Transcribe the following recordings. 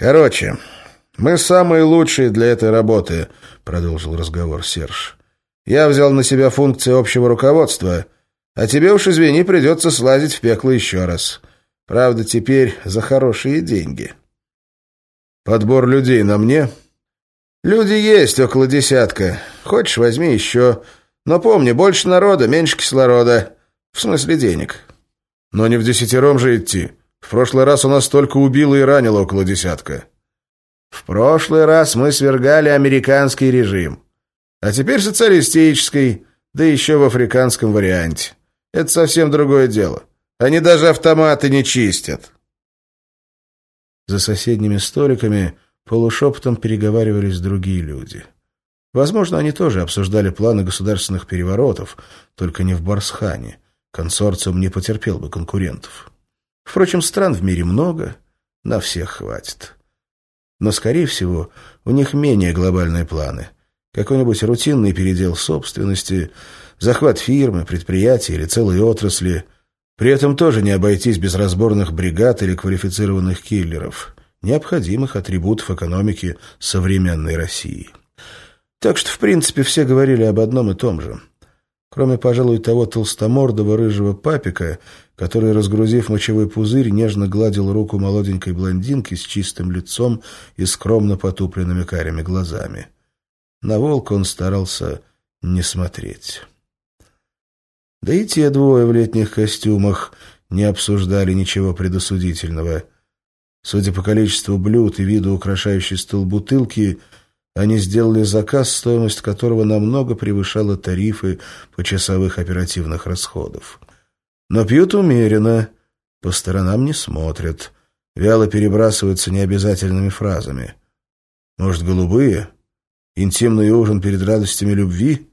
«Короче, мы самые лучшие для этой работы», — продолжил разговор Серж. «Я взял на себя функции общего руководства, а тебе уж, извини, придется слазить в пекло еще раз. Правда, теперь за хорошие деньги». «Подбор людей на мне?» «Люди есть около десятка. Хочешь, возьми еще. Но помни, больше народа, меньше кислорода. В смысле денег». «Но не в десятером же идти. В прошлый раз у нас только убило и ранило около десятка». В прошлый раз мы свергали американский режим, а теперь социалистический, да еще в африканском варианте. Это совсем другое дело. Они даже автоматы не чистят. За соседними столиками полушепотом переговаривались другие люди. Возможно, они тоже обсуждали планы государственных переворотов, только не в Барсхане. Консорциум не потерпел бы конкурентов. Впрочем, стран в мире много, на всех хватит. Но, скорее всего, у них менее глобальные планы. Какой-нибудь рутинный передел собственности, захват фирмы, предприятия или целой отрасли. При этом тоже не обойтись без разборных бригад или квалифицированных киллеров, необходимых атрибутов экономики современной России. Так что, в принципе, все говорили об одном и том же. Кроме, пожалуй, того толстомордого рыжего папика, который, разгрузив мочевой пузырь, нежно гладил руку молоденькой блондинки с чистым лицом и скромно потупленными карими глазами. На волка он старался не смотреть. Да и те двое в летних костюмах не обсуждали ничего предосудительного. Судя по количеству блюд и виду украшающей стол бутылки, они сделали заказ, стоимость которого намного превышала тарифы почасовых оперативных расходов. Но пьют умеренно, по сторонам не смотрят, вяло перебрасываются необязательными фразами. Может, голубые? Интимный ужин перед радостями любви?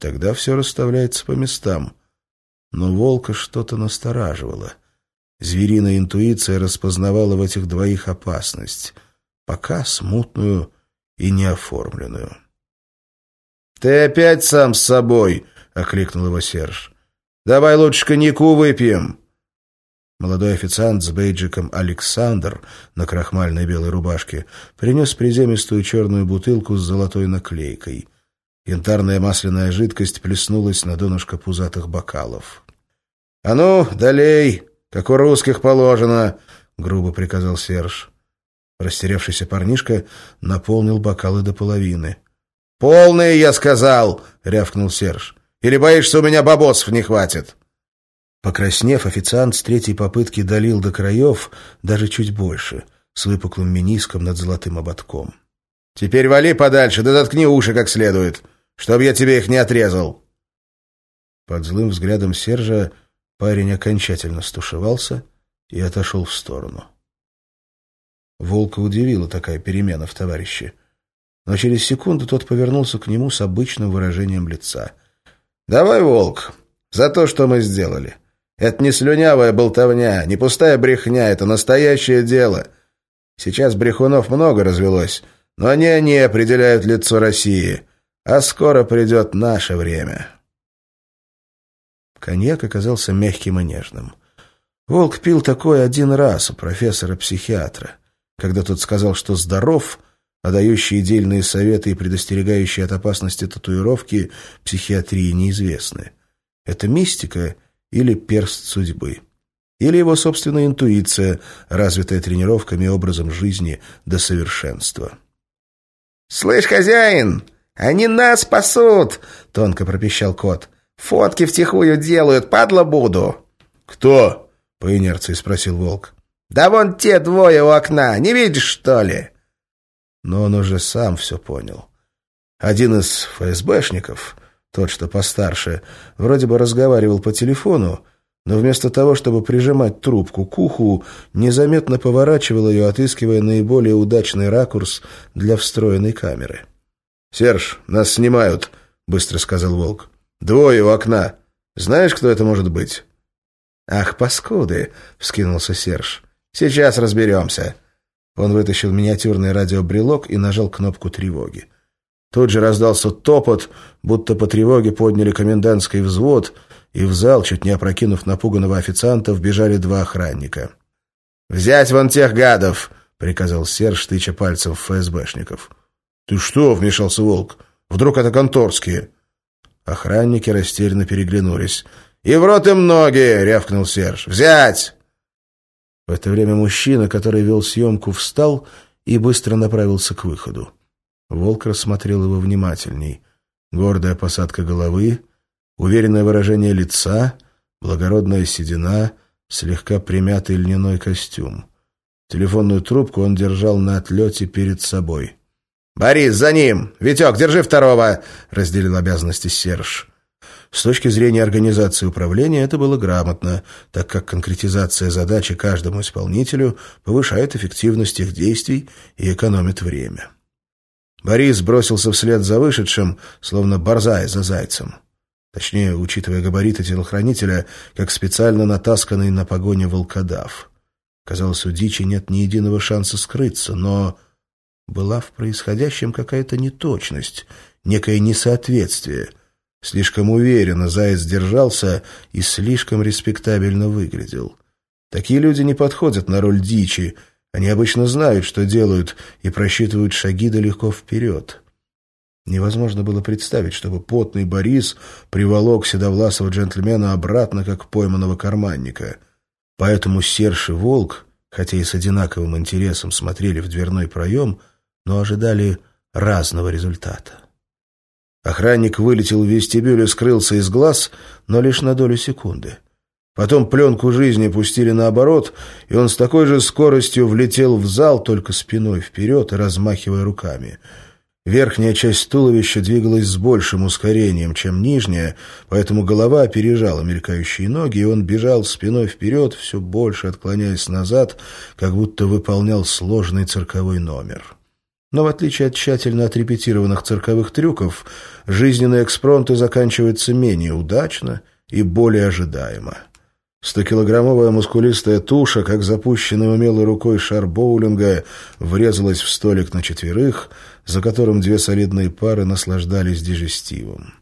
Тогда все расставляется по местам. Но волка что-то настораживало. Звериная интуиция распознавала в этих двоих опасность, пока смутную и неоформленную. «Ты опять сам с собой!» — окликнул его Серж. Давай лучше коньяку выпьем». Молодой официант с бейджиком «Александр» на крахмальной белой рубашке принес приземистую черную бутылку с золотой наклейкой. Янтарная масляная жидкость плеснулась на донышко пузатых бокалов. «А ну, долей, как у русских положено!» — грубо приказал Серж. Растерявшийся парнишка наполнил бокалы до половины. «Полные, я сказал!» — рявкнул Серж. Или боишься, у меня бабосов не хватит?» Покраснев, официант с третьей попытки долил до краев, даже чуть больше, с выпуклым миниском над золотым ободком. «Теперь вали подальше, да заткни уши как следует, чтобы я тебе их не отрезал!» Под злым взглядом Сержа парень окончательно стушевался и отошел в сторону. Волка удивила такая перемена в товарище. Но через секунду тот повернулся к нему с обычным выражением лица — «Давай, Волк, за то, что мы сделали. Это не слюнявая болтовня, не пустая брехня, это настоящее дело. Сейчас брехунов много развелось, но не они определяют лицо России, а скоро придет наше время». Коньяк оказался мягким и нежным. Волк пил такой один раз у профессора-психиатра, когда тот сказал, что здоров — а дающие дельные советы и предостерегающие от опасности татуировки психиатрии неизвестны. Это мистика или перст судьбы. Или его собственная интуиция, развитая тренировками и образом жизни до совершенства. «Слышь, хозяин, они нас спасут!» — тонко пропищал кот. «Фотки втихую делают, падла буду!» «Кто?» — по инерции спросил волк. «Да вон те двое у окна, не видишь, что ли?» Но он уже сам все понял. Один из ФСБшников, тот, что постарше, вроде бы разговаривал по телефону, но вместо того, чтобы прижимать трубку к уху, незаметно поворачивал ее, отыскивая наиболее удачный ракурс для встроенной камеры. «Серж, нас снимают», — быстро сказал Волк. «Двое у окна. Знаешь, кто это может быть?» «Ах, паскуды!» — вскинулся Серж. «Сейчас разберемся». Он вытащил миниатюрный радиобрелок и нажал кнопку тревоги. Тут же раздался топот, будто по тревоге подняли комендантский взвод, и в зал, чуть не опрокинув напуганного официанта, вбежали два охранника. «Взять вон тех гадов!» — приказал Серж, тыча пальцем в ФСБшников. «Ты что?» — вмешался Волк. «Вдруг это конторские?» Охранники растерянно переглянулись. «И в рот им ноги!» — рявкнул Серж. «Взять!» В это время мужчина, который вел съемку, встал и быстро направился к выходу. Волк рассмотрел его внимательней. Гордая посадка головы, уверенное выражение лица, благородная седина, слегка примятый льняной костюм. Телефонную трубку он держал на отлете перед собой. «Борис, за ним! Витек, держи второго!» — разделил обязанности Серж. С точки зрения организации управления это было грамотно, так как конкретизация задачи каждому исполнителю повышает эффективность их действий и экономит время. Борис бросился вслед за вышедшим, словно борзая за зайцем. Точнее, учитывая габариты телохранителя, как специально натасканный на погоне волкодав. Казалось, у дичи нет ни единого шанса скрыться, но была в происходящем какая-то неточность, некое несоответствие. Слишком уверенно заяц держался и слишком респектабельно выглядел. Такие люди не подходят на роль дичи, они обычно знают, что делают, и просчитывают шаги далеко вперед. Невозможно было представить, чтобы потный Борис приволок седовласого джентльмена обратно, как пойманного карманника. Поэтому Серж и Волк, хотя и с одинаковым интересом смотрели в дверной проем, — но ожидали разного результата. Охранник вылетел в вестибюль и скрылся из глаз, но лишь на долю секунды. Потом пленку жизни пустили наоборот, и он с такой же скоростью влетел в зал, только спиной вперед и размахивая руками. Верхняя часть туловища двигалась с большим ускорением, чем нижняя, поэтому голова опережала мелькающие ноги, и он бежал спиной вперед, все больше отклоняясь назад, как будто выполнял сложный цирковой номер. Но в отличие от тщательно отрепетированных цирковых трюков, жизненные экспронты заканчиваются менее удачно и более ожидаемо. Стокилограммовая мускулистая туша, как запущенная умелой рукой шар боулинга, врезалась в столик на четверых, за которым две солидные пары наслаждались дижестивом.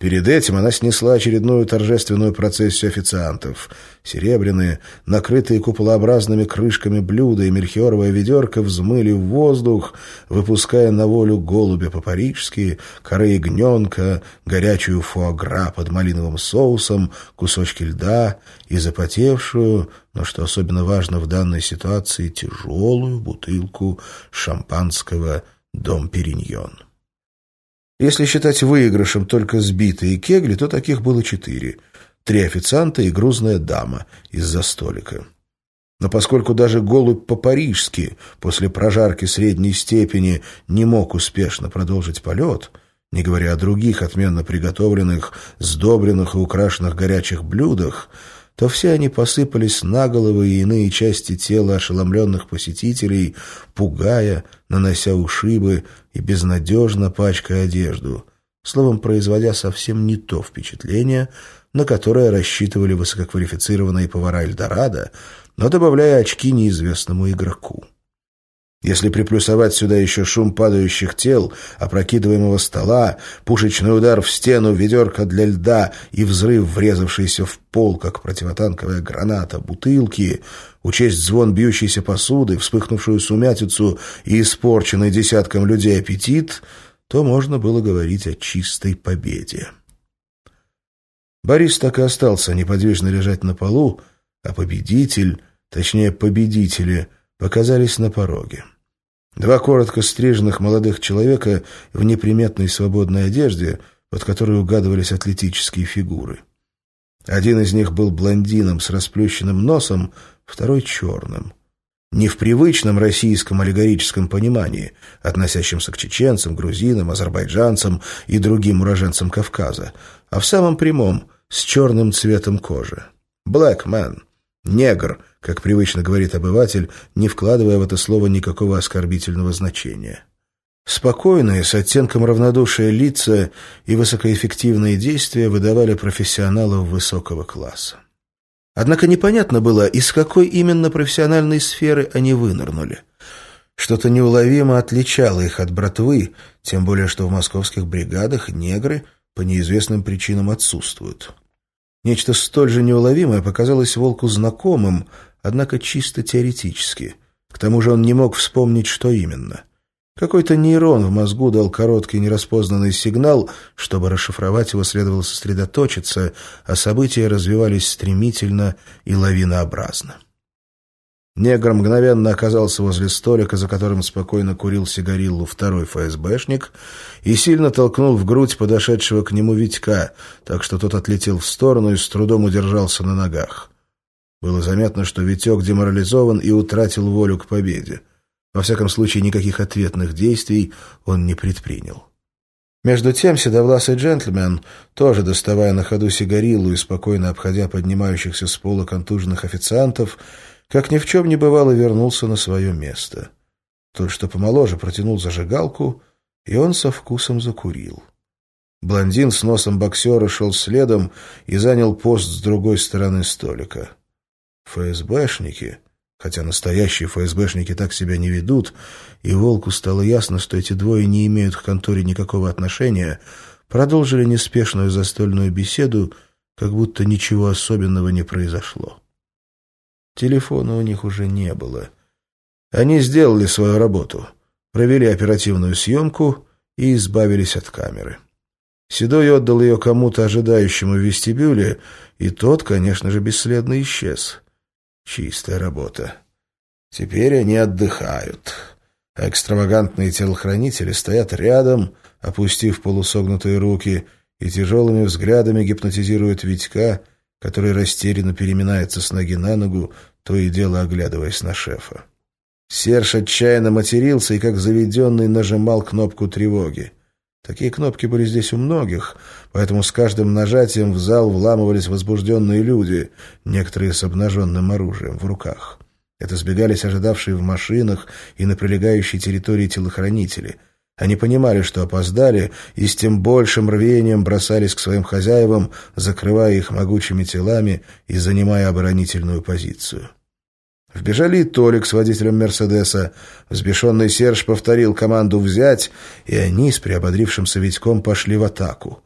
Перед этим она снесла очередную торжественную процессию официантов. Серебряные, накрытые куполообразными крышками блюда и мельхиоровая ведерко взмыли в воздух, выпуская на волю голубя по-парижски, коры ягненка, горячую фуагра под малиновым соусом, кусочки льда и запотевшую, но, что особенно важно в данной ситуации, тяжелую бутылку шампанского «Дом Периньон». Если считать выигрышем только сбитые кегли, то таких было четыре. Три официанта и грузная дама из-за столика. Но поскольку даже голубь по-парижски после прожарки средней степени не мог успешно продолжить полет, не говоря о других отменно приготовленных, сдобренных и украшенных горячих блюдах, то все они посыпались на головы и иные части тела ошеломленных посетителей, пугая, нанося ушибы и безнадежно пачкая одежду, словом, производя совсем не то впечатление, на которое рассчитывали высококвалифицированные повара Эльдорадо, но добавляя очки неизвестному игроку. Если приплюсовать сюда еще шум падающих тел, опрокидываемого стола, пушечный удар в стену, ведерко для льда и взрыв, врезавшийся в пол, как противотанковая граната, бутылки, учесть звон бьющейся посуды, вспыхнувшую сумятицу и испорченный десятком людей аппетит, то можно было говорить о чистой победе. Борис так и остался неподвижно лежать на полу, а победитель, точнее победители, показались на пороге. Два коротко стриженных молодых человека в неприметной свободной одежде, под которой угадывались атлетические фигуры. Один из них был блондином с расплющенным носом, второй — черным. Не в привычном российском аллегорическом понимании, относящемся к чеченцам, грузинам, азербайджанцам и другим уроженцам Кавказа, а в самом прямом, с черным цветом кожи. «Black man» — негр — как привычно говорит обыватель, не вкладывая в это слово никакого оскорбительного значения. Спокойные, с оттенком равнодушия лица и высокоэффективные действия выдавали профессионалов высокого класса. Однако непонятно было, из какой именно профессиональной сферы они вынырнули. Что-то неуловимо отличало их от братвы, тем более что в московских бригадах негры по неизвестным причинам отсутствуют. Нечто столь же неуловимое показалось Волку знакомым, однако чисто теоретически. К тому же он не мог вспомнить, что именно. Какой-то нейрон в мозгу дал короткий нераспознанный сигнал, чтобы расшифровать его следовало сосредоточиться, а события развивались стремительно и лавинообразно. Негр мгновенно оказался возле столика, за которым спокойно курил сигариллу второй ФСБшник, и сильно толкнул в грудь подошедшего к нему Витька, так что тот отлетел в сторону и с трудом удержался на ногах. Было заметно, что Витек деморализован и утратил волю к победе. Во всяком случае, никаких ответных действий он не предпринял. Между тем седовласый джентльмен, тоже доставая на ходу сигарилу и спокойно обходя поднимающихся с пола контуженных официантов, как ни в чем не бывало, вернулся на свое место. Тот, что помоложе, протянул зажигалку, и он со вкусом закурил. Блондин с носом боксера шел следом и занял пост с другой стороны столика. ФСБшники, хотя настоящие ФСБшники так себя не ведут, и Волку стало ясно, что эти двое не имеют к конторе никакого отношения, продолжили неспешную застольную беседу, как будто ничего особенного не произошло. Телефона у них уже не было. Они сделали свою работу, провели оперативную съемку и избавились от камеры. Седой отдал ее кому-то ожидающему в вестибюле, и тот, конечно же, бесследно исчез. Чистая работа. Теперь они отдыхают. Экстравагантные телохранители стоят рядом, опустив полусогнутые руки, и тяжелыми взглядами гипнотизируют Витька, который растерянно переминается с ноги на ногу, то и дело оглядываясь на шефа. Серж отчаянно матерился и, как заведенный, нажимал кнопку тревоги. Такие кнопки были здесь у многих, поэтому с каждым нажатием в зал вламывались возбужденные люди, некоторые с обнаженным оружием в руках. Это сбегались ожидавшие в машинах и на прилегающей территории телохранители. Они понимали, что опоздали, и с тем большим рвением бросались к своим хозяевам, закрывая их могучими телами и занимая оборонительную позицию. Вбежали и Толик с водителем «Мерседеса». Взбешенный Серж повторил команду «взять», и они с приободрившимся Витьком пошли в атаку.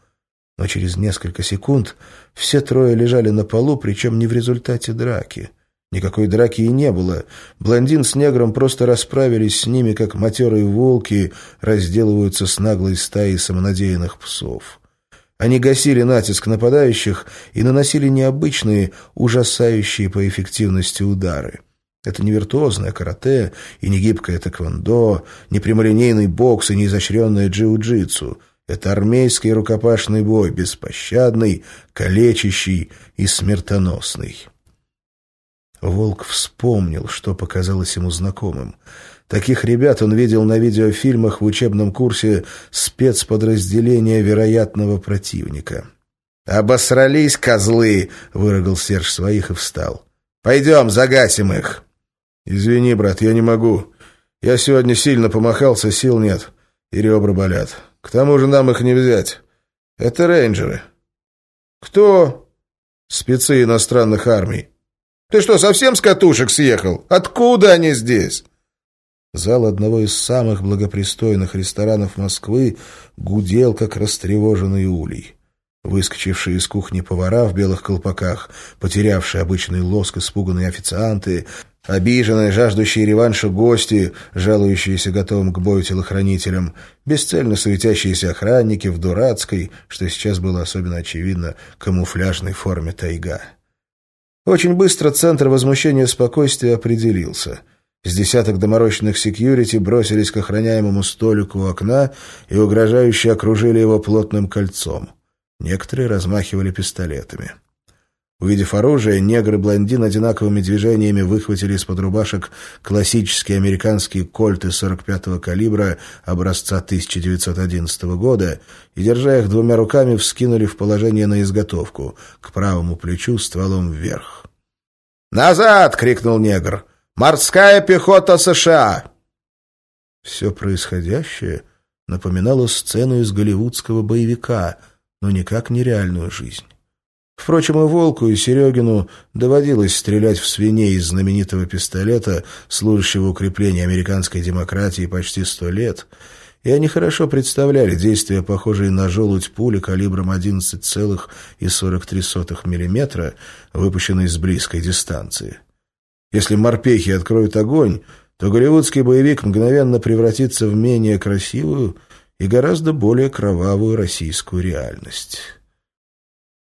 Но через несколько секунд все трое лежали на полу, причем не в результате драки. Никакой драки и не было. Блондин с негром просто расправились с ними, как матерые волки разделываются с наглой стаей самонадеянных псов. Они гасили натиск нападающих и наносили необычные, ужасающие по эффективности удары. Это не виртуозное карате и не гибкое тэквондо, не прямолинейный бокс и не изощренное джиу-джитсу. Это армейский рукопашный бой, беспощадный, калечащий и смертоносный. Волк вспомнил, что показалось ему знакомым. Таких ребят он видел на видеофильмах в учебном курсе спецподразделения вероятного противника. «Обосрались, козлы!» — выругал Серж своих и встал. «Пойдем, загасим их!» «Извини, брат, я не могу. Я сегодня сильно помахался, сил нет, и ребра болят. К тому же нам их не взять. Это рейнджеры». «Кто?» «Спецы иностранных армий». «Ты что, совсем с катушек съехал? Откуда они здесь?» Зал одного из самых благопристойных ресторанов Москвы гудел, как растревоженный улей. Выскочившие из кухни повара в белых колпаках, потерявшие обычный лоск испуганные официанты, Обиженные, жаждущие реванша гости, жалующиеся готовым к бою телохранителям, бесцельно суетящиеся охранники в дурацкой, что сейчас было особенно очевидно, камуфляжной форме тайга. Очень быстро центр возмущения спокойствия определился. С десяток доморощенных секьюрити бросились к охраняемому столику у окна и угрожающе окружили его плотным кольцом. Некоторые размахивали пистолетами. Увидев оружие, негр и блондин одинаковыми движениями выхватили из-под рубашек классические американские кольты 45-го калибра образца 1911 года и, держа их двумя руками, вскинули в положение на изготовку, к правому плечу стволом вверх. «Назад!» — крикнул негр. «Морская пехота США!» Все происходящее напоминало сцену из голливудского боевика, но никак не реальную жизнь. Впрочем, и Волку, и Серегину доводилось стрелять в свиней из знаменитого пистолета, служащего укреплению американской демократии почти сто лет, и они хорошо представляли действия, похожие на желудь пули калибром 11,43 мм, выпущенной с близкой дистанции. Если морпехи откроют огонь, то голливудский боевик мгновенно превратится в менее красивую и гораздо более кровавую российскую реальность.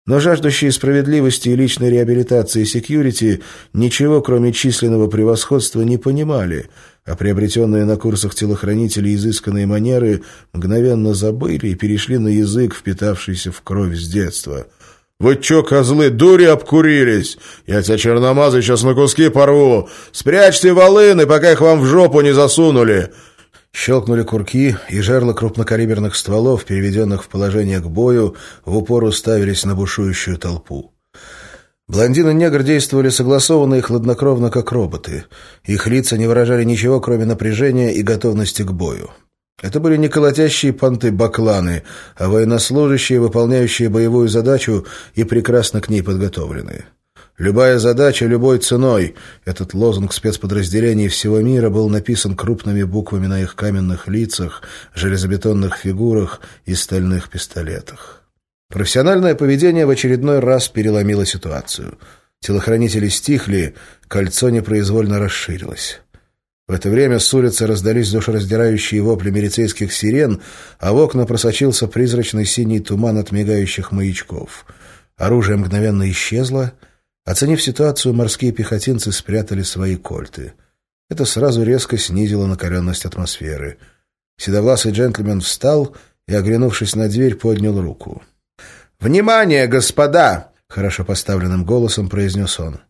Но жаждущие справедливости и личной реабилитации секьюрити ничего, кроме численного превосходства, не понимали, а приобретенные на курсах телохранителей изысканные манеры мгновенно забыли и перешли на язык, впитавшийся в кровь с детства. «Вы чё, козлы, дури обкурились? Я тебя, черномазы, сейчас на куски порву! Спрячьте волыны, пока их вам в жопу не засунули!» Щелкнули курки, и жерла крупнокалиберных стволов, переведенных в положение к бою, в упор уставились на бушующую толпу. Блондин и негр действовали согласованно и хладнокровно, как роботы. Их лица не выражали ничего, кроме напряжения и готовности к бою. Это были не колотящие понты-бакланы, а военнослужащие, выполняющие боевую задачу и прекрасно к ней подготовленные. «Любая задача любой ценой» — этот лозунг спецподразделений всего мира был написан крупными буквами на их каменных лицах, железобетонных фигурах и стальных пистолетах. Профессиональное поведение в очередной раз переломило ситуацию. Телохранители стихли, кольцо непроизвольно расширилось. В это время с улицы раздались душераздирающие вопли милицейских сирен, а в окна просочился призрачный синий туман от мигающих маячков. Оружие мгновенно исчезло — Оценив ситуацию, морские пехотинцы спрятали свои кольты. Это сразу резко снизило накаленность атмосферы. Седовласый джентльмен встал и, оглянувшись на дверь, поднял руку. «Внимание, господа!» — хорошо поставленным голосом произнес он.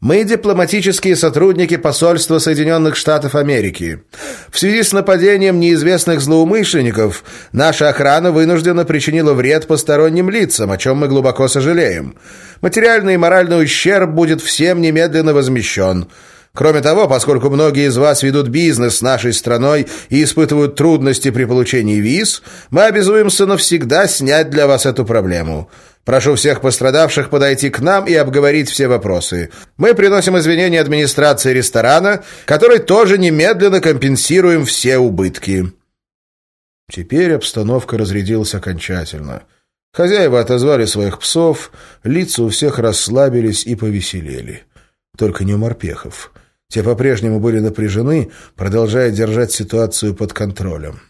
Мы дипломатические сотрудники посольства Соединенных Штатов Америки. В связи с нападением неизвестных злоумышленников наша охрана вынуждена причинила вред посторонним лицам, о чем мы глубоко сожалеем. Материальный и моральный ущерб будет всем немедленно возмещен. Кроме того, поскольку многие из вас ведут бизнес с нашей страной и испытывают трудности при получении виз, мы обязуемся навсегда снять для вас эту проблему. Прошу всех пострадавших подойти к нам и обговорить все вопросы. Мы приносим извинения администрации ресторана, которой тоже немедленно компенсируем все убытки». Теперь обстановка разрядилась окончательно. Хозяева отозвали своих псов, лица у всех расслабились и повеселели. Только не у морпехов. Те по-прежнему были напряжены, продолжая держать ситуацию под контролем.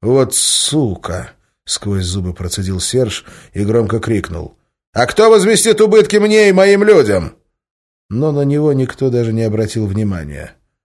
«Вот сука!» — сквозь зубы процедил Серж и громко крикнул. «А кто возместит убытки мне и моим людям?» Но на него никто даже не обратил внимания.